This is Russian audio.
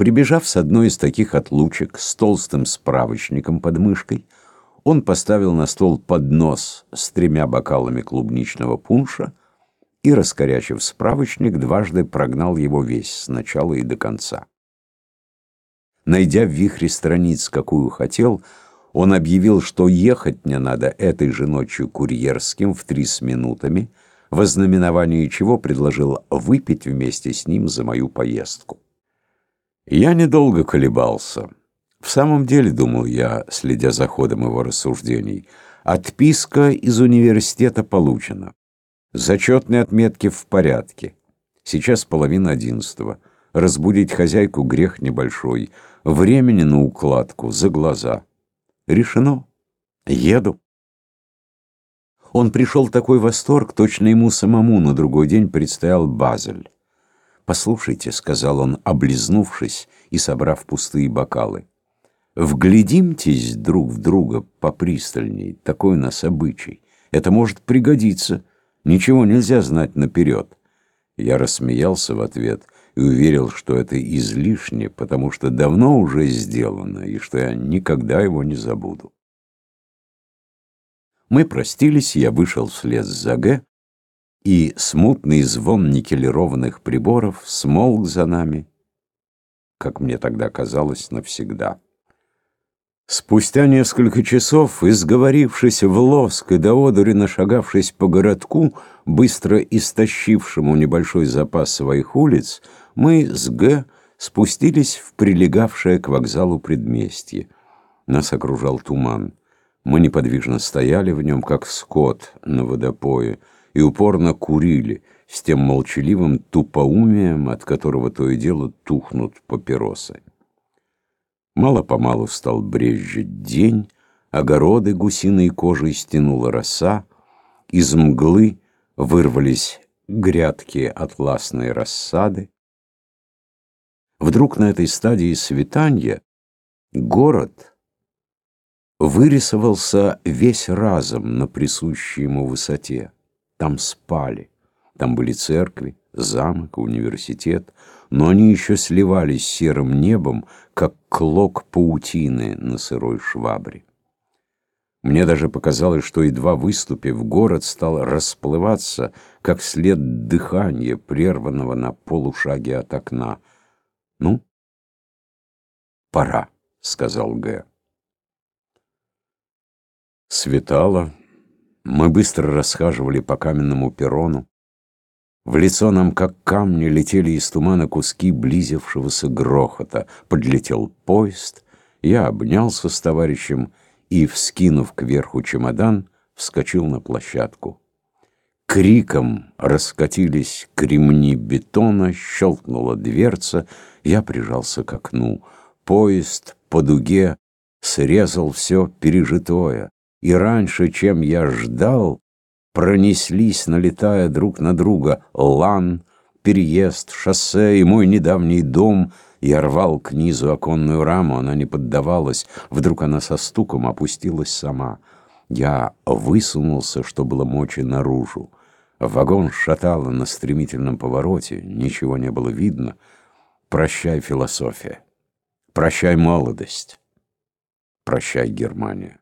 Прибежав с одной из таких отлучек с толстым справочником под мышкой, он поставил на стол поднос с тремя бокалами клубничного пунша и, раскорячив справочник, дважды прогнал его весь с начала и до конца. Найдя в вихре страниц, какую хотел, он объявил, что ехать мне надо этой же ночью курьерским в три с минутами, во знаменовании чего предложил выпить вместе с ним за мою поездку. Я недолго колебался. В самом деле, думал я, следя за ходом его рассуждений, отписка из университета получена. Зачетные отметки в порядке. Сейчас половина одиннадцатого. Разбудить хозяйку грех небольшой. Времени на укладку, за глаза. Решено. Еду. Он пришел такой восторг, точно ему самому на другой день предстоял Базель. «Послушайте», — сказал он, облизнувшись и собрав пустые бокалы, «вглядимтесь друг в друга попристальней, такой у нас обычай. Это может пригодиться, ничего нельзя знать наперед». Я рассмеялся в ответ и уверил, что это излишне, потому что давно уже сделано, и что я никогда его не забуду. Мы простились, я вышел вслед за Г, и смутный звон никелированных приборов смолк за нами, как мне тогда казалось, навсегда. Спустя несколько часов, изговорившись в лоск и до одури нашагавшись по городку, быстро истощившему небольшой запас своих улиц, мы с Г спустились в прилегавшее к вокзалу предместье. Нас окружал туман. Мы неподвижно стояли в нем, как скот на водопое, и упорно курили с тем молчаливым тупоумием, от которого то и дело тухнут папиросы. Мало-помалу стал брезжить день, огороды гусиной кожей стянула роса, из мглы вырвались грядки атласной рассады. Вдруг на этой стадии свитанья город вырисовался весь разом на присущей ему высоте. Там спали. Там были церкви, замок, университет, но они еще сливались серым небом, как клок паутины на сырой швабре. Мне даже показалось, что, едва выступив, город стал расплываться, как след дыхания, прерванного на полушаге от окна. «Ну, пора», — сказал Г. Светало. Мы быстро расхаживали по каменному перрону. В лицо нам, как камни, летели из тумана куски близившегося грохота. Подлетел поезд, я обнялся с товарищем и, вскинув кверху чемодан, вскочил на площадку. Криком раскатились кремни бетона, щелкнула дверца, я прижался к окну. Поезд по дуге срезал все пережитое и раньше, чем я ждал, пронеслись, налетая друг на друга, лан, переезд, шоссе и мой недавний дом. Я рвал к низу оконную раму, она не поддавалась. Вдруг она со стуком опустилась сама. Я высунулся, что было мочи, наружу. Вагон шатало на стремительном повороте, ничего не было видно. Прощай, философия. Прощай, молодость. Прощай, Германия.